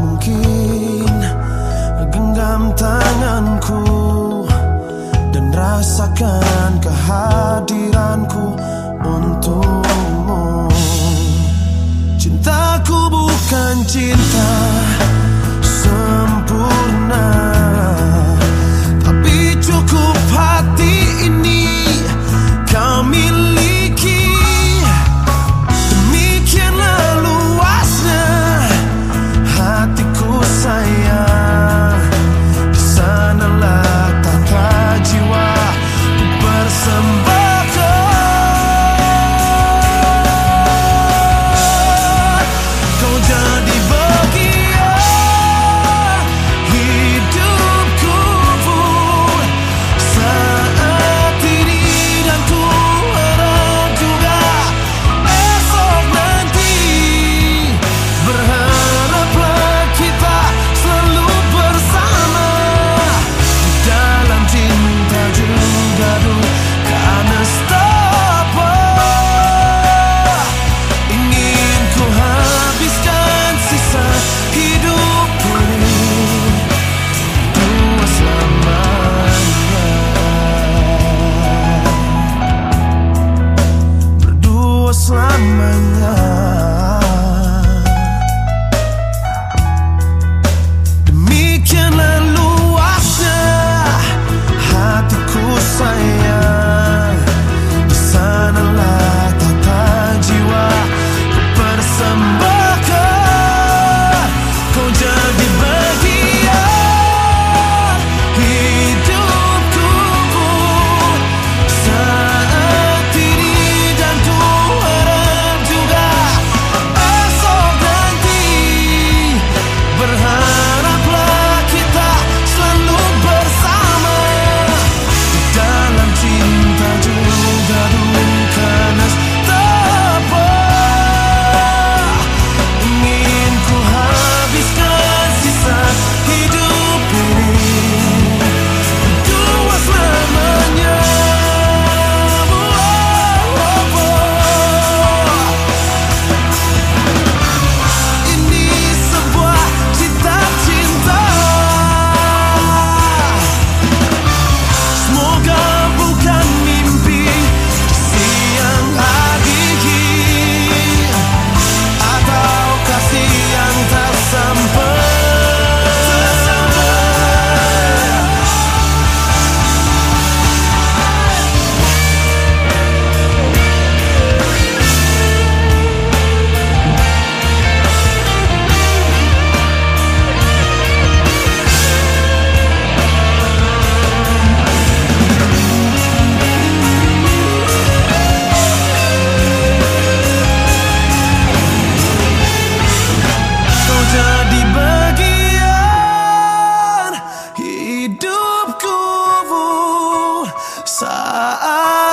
mungkin Genggam tanganku Dan rasakan kehadiranku. my life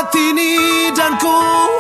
Tini dan ku.